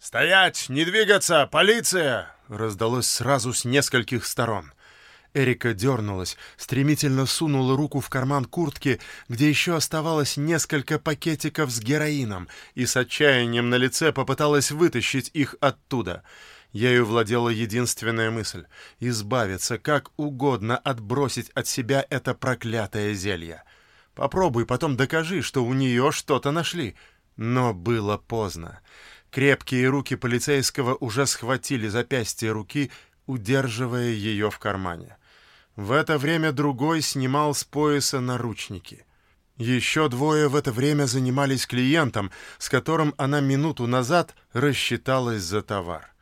«Стоять! Не двигаться! Полиция!» раздалось сразу с нескольких сторон. Эрика дернулась, стремительно сунула руку в карман куртки, где еще оставалось несколько пакетиков с героином, и с отчаянием на лице попыталась вытащить их оттуда. Ею владела единственная мысль — избавиться как угодно, отбросить от себя это проклятое зелье. Попробуй, потом докажи, что у нее что-то нашли. Но было поздно. Крепкие руки полицейского уже схватили запястье руки, удерживая ее в кармане. В это время другой снимал с пояса наручники. Еще двое в это время занимались клиентом, с которым она минуту назад рассчиталась за товар.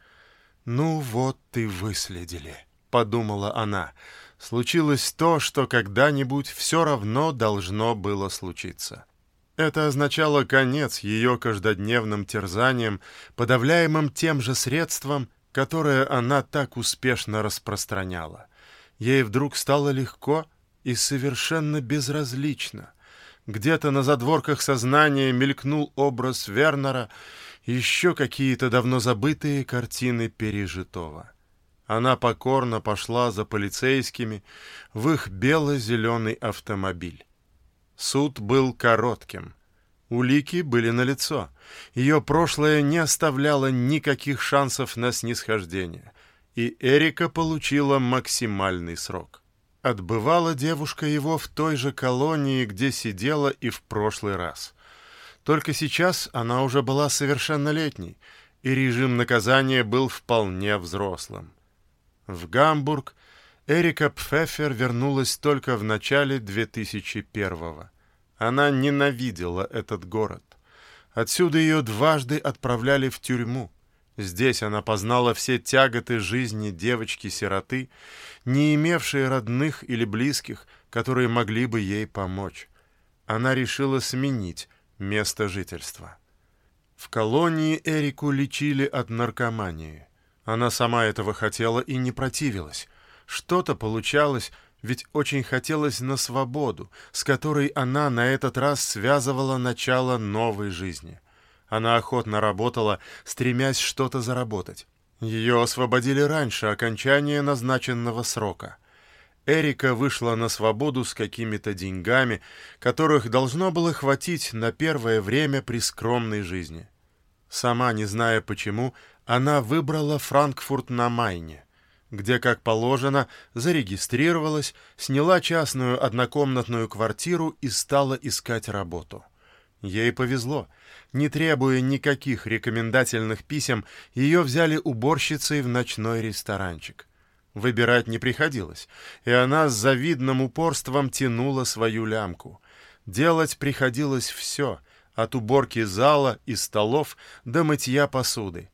«Ну вот ты выследили», — подумала она. «Случилось то, что когда-нибудь все равно должно было случиться». Это означало конец ее каждодневным терзаниям, подавляемым тем же средством, которое она так успешно распространяла. Ей вдруг стало легко и совершенно безразлично. Где-то на задворках сознания мелькнул образ Вернера, еще какие-то давно забытые картины пережитого. Она покорно пошла за полицейскими в их бело-зеленый автомобиль. Суд был коротким. Улики были налицо. Ее прошлое не оставляло никаких шансов на снисхождение, и Эрика получила максимальный срок. Отбывала девушка его в той же колонии, где сидела и в прошлый раз. Только сейчас она уже была совершеннолетней, и режим наказания был вполне взрослым. В Гамбург Эрика Пфеффер вернулась только в начале 2001 года. Она ненавидела этот город. Отсюда ее дважды отправляли в тюрьму. Здесь она познала все тяготы жизни девочки-сироты, не имевшей родных или близких, которые могли бы ей помочь. Она решила сменить место жительства. В колонии Эрику лечили от наркомании. Она сама этого хотела и не противилась. Что-то получалось, ведь очень хотелось на свободу, с которой она на этот раз связывала начало новой жизни. Она охотно работала, стремясь что-то заработать. Ее освободили раньше окончания назначенного срока. Эрика вышла на свободу с какими-то деньгами, которых должно было хватить на первое время при скромной жизни. Сама не зная почему, она выбрала Франкфурт на Майне где, как положено, зарегистрировалась, сняла частную однокомнатную квартиру и стала искать работу. Ей повезло. Не требуя никаких рекомендательных писем, ее взяли уборщицей в ночной ресторанчик. Выбирать не приходилось, и она с завидным упорством тянула свою лямку. Делать приходилось все, от уборки зала и столов до мытья посуды.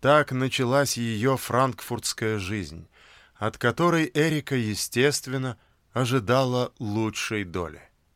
Так началась ее франкфуртская жизнь, от которой Эрика, естественно, ожидала лучшей доли.